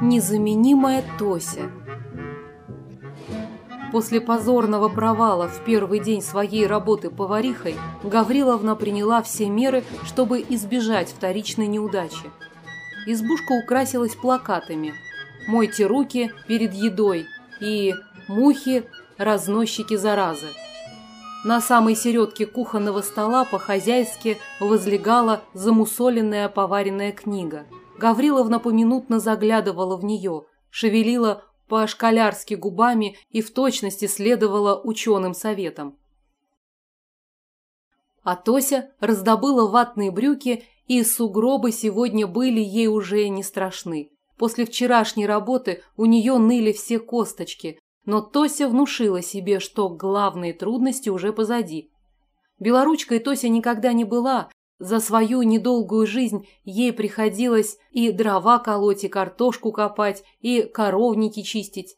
Незаменимая Тося После позорного провала в первый день своей работы поварихой Гавриловна приняла все меры, чтобы избежать вторичной неудачи. Избушка украсилась плакатами «Мойте руки перед едой» и «Мухи – разносчики заразы». На самой середке кухонного стола по-хозяйски возлегала замусоленная поваренная книга – Гавриловна поминутно заглядывала в нее, шевелила по-школярски губами и в точности следовала ученым советам. А Тося раздобыла ватные брюки, и сугробы сегодня были ей уже не страшны. После вчерашней работы у нее ныли все косточки, но Тося внушила себе, что главные трудности уже позади. Белоручкой Тося никогда не была, за свою недолгую жизнь ей приходилось и дрова колоть, и картошку копать, и коровники чистить.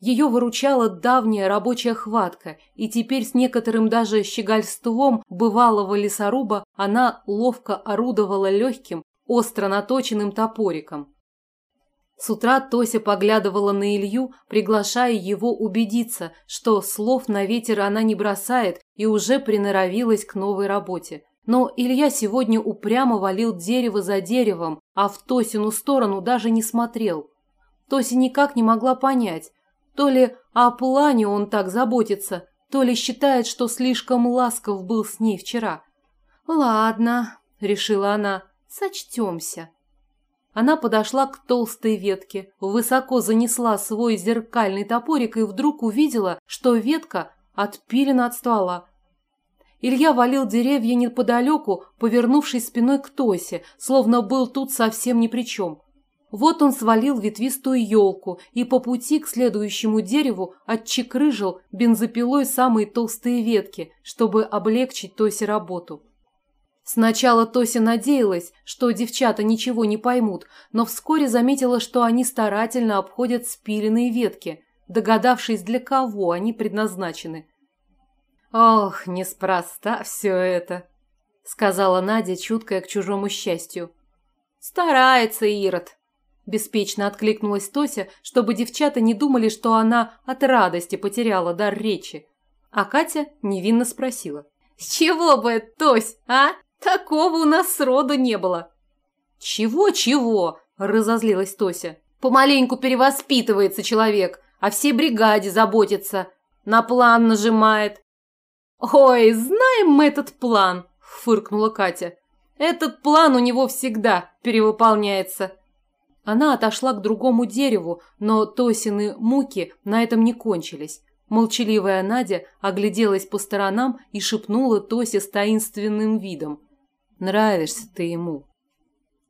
Ее выручала давняя рабочая хватка, и теперь с некоторым даже щегольством бывалого лесоруба она ловко орудовала легким, остро наточенным топориком. С утра Тося поглядывала на Илью, приглашая его убедиться, что слов на ветер она не бросает и уже приноровилась к новой работе. Но Илья сегодня упрямо валил дерево за деревом, а в Тосину сторону даже не смотрел. Тося никак не могла понять, то ли о плане он так заботится, то ли считает, что слишком ласков был с ней вчера. «Ладно», – решила она, – «сочтемся». Она подошла к толстой ветке, высоко занесла свой зеркальный топорик и вдруг увидела, что ветка отпилена от ствола. Илья валил деревья неподалеку, повернувшись спиной к Тосе, словно был тут совсем ни при чем. Вот он свалил ветвистую елку и по пути к следующему дереву отчекрыжил бензопилой самые толстые ветки, чтобы облегчить Тосе работу. Сначала Тося надеялась, что девчата ничего не поймут, но вскоре заметила, что они старательно обходят спиленные ветки, догадавшись, для кого они предназначены. «Ох, неспроста все это», — сказала Надя, чуткая к чужому счастью. «Старается Ирод», – беспечно откликнулась Тося, чтобы девчата не думали, что она от радости потеряла дар речи. А Катя невинно спросила. «С чего бы, Тось, а? Такого у нас сроду не было». «Чего-чего?» – разозлилась Тося. «Помаленьку перевоспитывается человек, а всей бригаде заботится. На план нажимает, «Ой, знаем мы этот план!» – фыркнула Катя. «Этот план у него всегда перевыполняется». Она отошла к другому дереву, но Тосины муки на этом не кончились. Молчаливая Надя огляделась по сторонам и шепнула Тосе с таинственным видом. «Нравишься ты ему».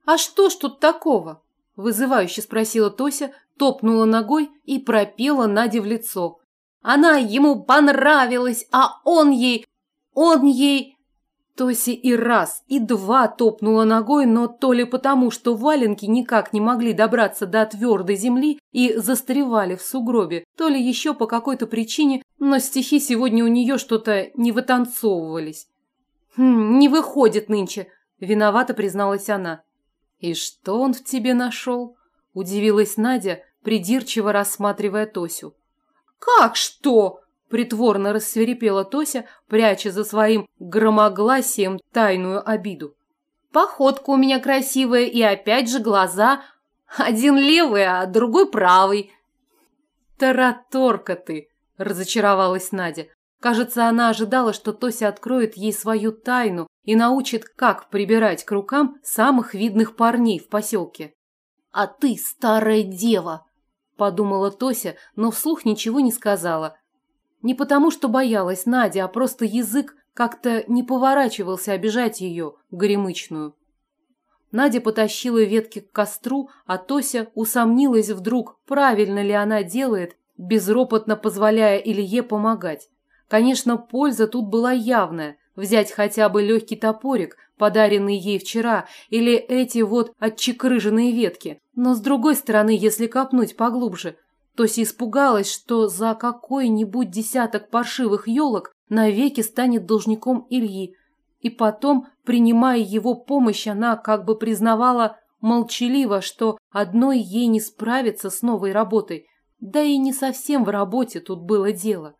«А что ж тут такого?» – вызывающе спросила Тося, топнула ногой и пропела Наде в лицо. Она ему понравилась, а он ей... Он ей... Тоси и раз, и два топнула ногой, но то ли потому, что валенки никак не могли добраться до твердой земли и застревали в сугробе, то ли еще по какой-то причине, но стихи сегодня у нее что-то не вытанцовывались. «Хм, «Не выходит нынче», – виновато призналась она. «И что он в тебе нашел?» – удивилась Надя, придирчиво рассматривая Тосю. «Как что?» – притворно рассверепела Тося, пряча за своим громогласием тайную обиду. «Походка у меня красивая и опять же глаза. Один левый, а другой правый». «Тараторка ты!» – разочаровалась Надя. Кажется, она ожидала, что Тося откроет ей свою тайну и научит, как прибирать к рукам самых видных парней в поселке. «А ты старая дева!» подумала Тося, но вслух ничего не сказала. Не потому, что боялась Надя, а просто язык как-то не поворачивался обижать ее, горемычную. Надя потащила ветки к костру, а Тося усомнилась вдруг, правильно ли она делает, безропотно позволяя Илье помогать. Конечно, польза тут была явная. Взять хотя бы легкий топорик, подаренный ей вчера, или эти вот отчекрыженные ветки. Но с другой стороны, если копнуть поглубже, Тося испугалась, что за какой-нибудь десяток паршивых елок навеки станет должником Ильи. И потом, принимая его помощь, она как бы признавала молчаливо, что одной ей не справиться с новой работой. Да и не совсем в работе тут было дело.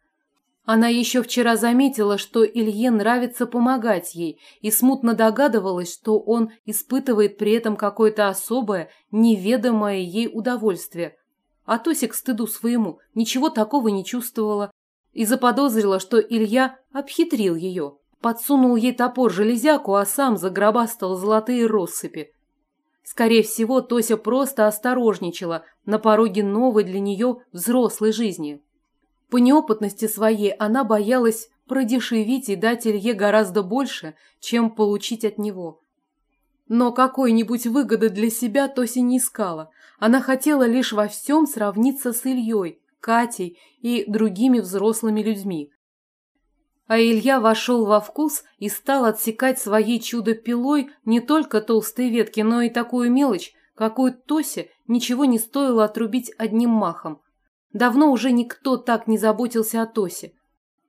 Она еще вчера заметила, что Илье нравится помогать ей, и смутно догадывалась, что он испытывает при этом какое-то особое, неведомое ей удовольствие. А Тося к стыду своему ничего такого не чувствовала и заподозрила, что Илья обхитрил ее, подсунул ей топор железяку, а сам загробастал золотые россыпи. Скорее всего, Тося просто осторожничала на пороге новой для нее взрослой жизни. По неопытности своей она боялась продешевить и дать Илье гораздо больше, чем получить от него. Но какой-нибудь выгоды для себя Тося не искала. Она хотела лишь во всем сравниться с Ильей, Катей и другими взрослыми людьми. А Илья вошел во вкус и стал отсекать своей чудо-пилой не только толстые ветки, но и такую мелочь, какую Тосе ничего не стоило отрубить одним махом. Давно уже никто так не заботился о Тосе.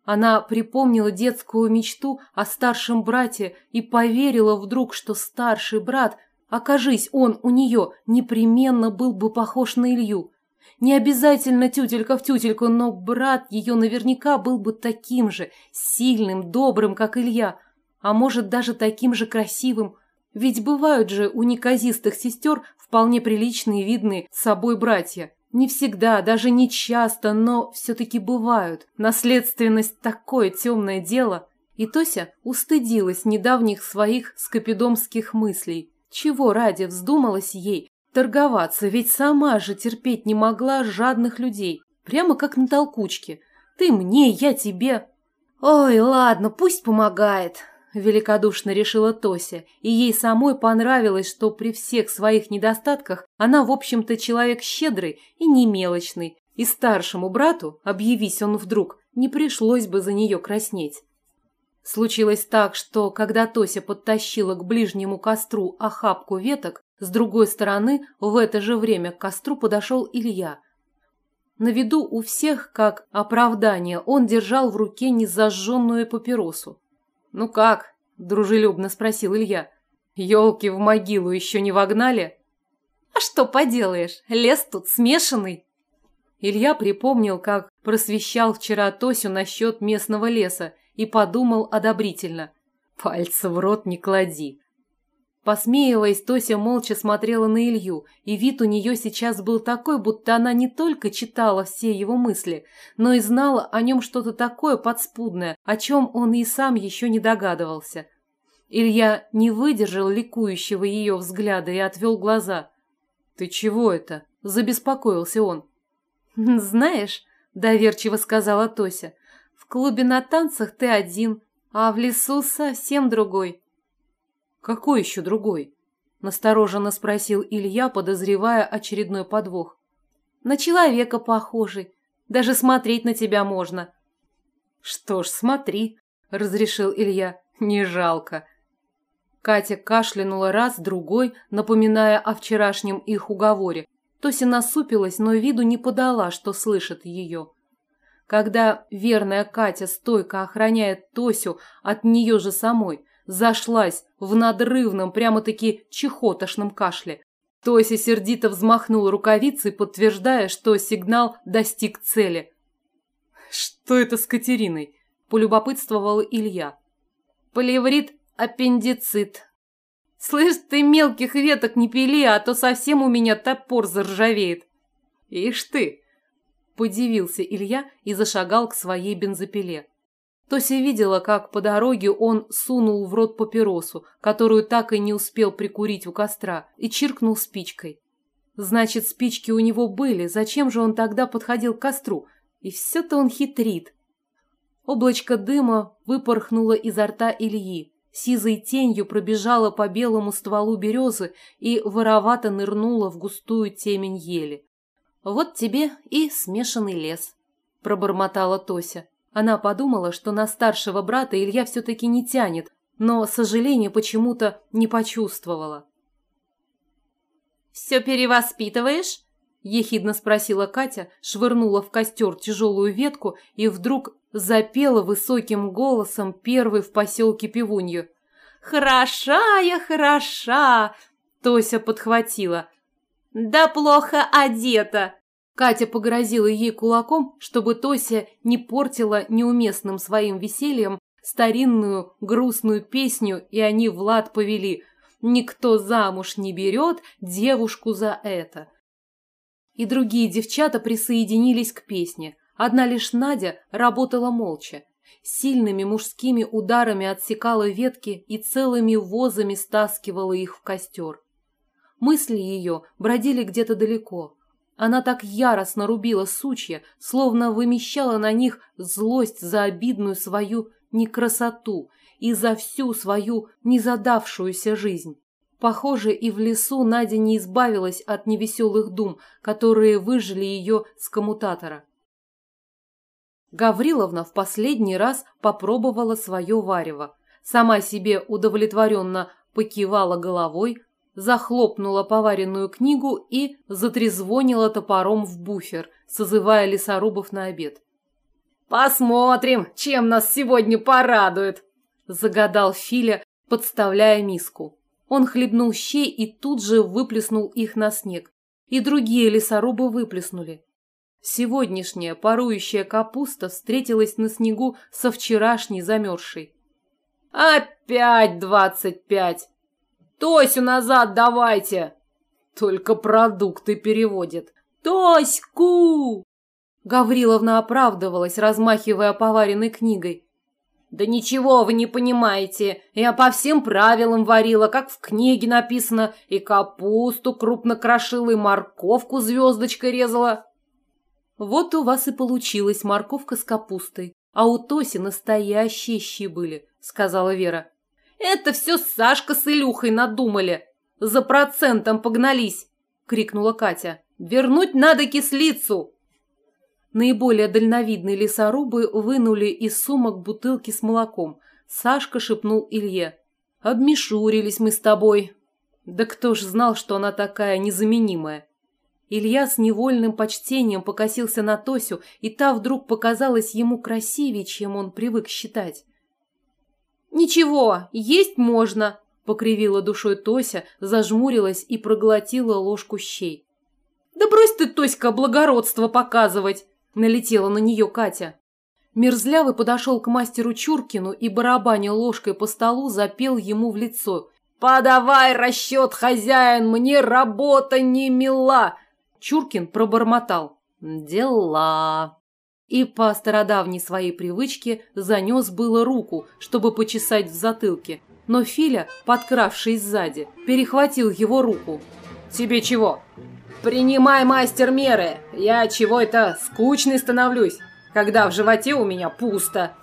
Она припомнила детскую мечту о старшем брате и поверила вдруг, что старший брат, окажись он у нее, непременно был бы похож на Илью. Не обязательно тютелька в тютельку, но брат ее наверняка был бы таким же, сильным, добрым, как Илья, а может даже таким же красивым. Ведь бывают же у неказистых сестер вполне приличные видные с собой братья. Не всегда, даже не часто, но все-таки бывают. Наследственность – такое темное дело. И Тося устыдилась недавних своих скопидомских мыслей. Чего ради вздумалась ей торговаться, ведь сама же терпеть не могла жадных людей. Прямо как на толкучке. Ты мне, я тебе. Ой, ладно, пусть помогает великодушно решила Тося, и ей самой понравилось, что при всех своих недостатках она, в общем-то, человек щедрый и не мелочный, и старшему брату, объявись он вдруг, не пришлось бы за нее краснеть. Случилось так, что когда Тося подтащила к ближнему костру охапку веток, с другой стороны в это же время к костру подошел Илья. На виду у всех, как оправдание, он держал в руке незажженную папиросу. «Ну как?» – дружелюбно спросил Илья. «Елки в могилу еще не вогнали?» «А что поделаешь, лес тут смешанный». Илья припомнил, как просвещал вчера Тосю насчет местного леса и подумал одобрительно. «Пальцы в рот не клади. Посмеиваясь, Тося молча смотрела на Илью, и вид у нее сейчас был такой, будто она не только читала все его мысли, но и знала о нем что-то такое подспудное, о чем он и сам еще не догадывался. Илья не выдержал ликующего ее взгляда и отвел глаза. «Ты чего это?» – забеспокоился он. «Знаешь», – доверчиво сказала Тося, – «в клубе на танцах ты один, а в лесу совсем другой». «Какой еще другой?» – настороженно спросил Илья, подозревая очередной подвох. «На человека похожий. Даже смотреть на тебя можно». «Что ж, смотри», – разрешил Илья. «Не жалко». Катя кашлянула раз, другой, напоминая о вчерашнем их уговоре. Тося насупилась, но виду не подала, что слышит ее. Когда верная Катя стойко охраняет Тосю от нее же самой, зашлась в надрывном, прямо-таки чехотошном кашле. Тося сердито взмахнула рукавицей, подтверждая, что сигнал достиг цели. «Что это с Катериной?» – полюбопытствовал Илья. «Полеврит аппендицит. Слышь, ты мелких веток не пили, а то совсем у меня топор заржавеет». «Ишь ты!» – подивился Илья и зашагал к своей бензопиле. Тося видела, как по дороге он сунул в рот папиросу, которую так и не успел прикурить у костра, и чиркнул спичкой. Значит, спички у него были, зачем же он тогда подходил к костру? И все-то он хитрит. Облачко дыма выпорхнуло изо рта Ильи, сизой тенью пробежала по белому стволу березы и воровато нырнула в густую темень ели. «Вот тебе и смешанный лес», – пробормотала Тося. Она подумала, что на старшего брата Илья все-таки не тянет, но сожаления почему-то не почувствовала. «Все перевоспитываешь?» – ехидно спросила Катя, швырнула в костер тяжелую ветку и вдруг запела высоким голосом первой в поселке пивунью. Хороша я, хороша!» Тося подхватила. «Да плохо одета!» Катя погрозила ей кулаком, чтобы Тося не портила неуместным своим весельем старинную грустную песню, и они Влад повели «Никто замуж не берет девушку за это». И другие девчата присоединились к песне. Одна лишь Надя работала молча. Сильными мужскими ударами отсекала ветки и целыми возами стаскивала их в костер. Мысли ее бродили где-то далеко. Она так яростно рубила сучья, словно вымещала на них злость за обидную свою некрасоту и за всю свою незадавшуюся жизнь. Похоже, и в лесу Надя не избавилась от невеселых дум, которые выжили ее с коммутатора. Гавриловна в последний раз попробовала свое варево. Сама себе удовлетворенно покивала головой, захлопнула поваренную книгу и затрезвонила топором в буфер, созывая лесорубов на обед. «Посмотрим, чем нас сегодня порадует!» – загадал Филя, подставляя миску. Он хлебнул щей и тут же выплеснул их на снег. И другие лесорубы выплеснули. Сегодняшняя парующая капуста встретилась на снегу со вчерашней замерзшей. «Опять двадцать пять! Тосю назад давайте!» Только продукты переводит. «Тоську!» Гавриловна оправдывалась, размахивая поваренной книгой. «Да ничего вы не понимаете. Я по всем правилам варила, как в книге написано, и капусту крупно крошила, и морковку звездочкой резала». «Вот у вас и получилась морковка с капустой, а у Тоси настоящие щи были», — сказала Вера. «Это все Сашка с Илюхой надумали. За процентом погнались!» — крикнула Катя. «Вернуть надо кислицу!» Наиболее дальновидные лесорубы вынули из сумок бутылки с молоком. Сашка шепнул Илье. «Обмешурились мы с тобой». Да кто ж знал, что она такая незаменимая? Илья с невольным почтением покосился на Тосю, и та вдруг показалась ему красивее, чем он привык считать. «Ничего, есть можно», — покривила душой Тося, зажмурилась и проглотила ложку щей. «Да брось ты, Тоська, благородство показывать!» Налетела на нее Катя. Мерзлявый подошел к мастеру Чуркину и, барабаня ложкой по столу, запел ему в лицо. «Подавай расчет, хозяин, мне работа не мила!» Чуркин пробормотал. «Дела!» И по стародавней своей привычке занес было руку, чтобы почесать в затылке. Но Филя, подкравшись сзади, перехватил его руку. «Тебе чего?» «Принимай, мастер, меры! Я чего-то скучный становлюсь, когда в животе у меня пусто!»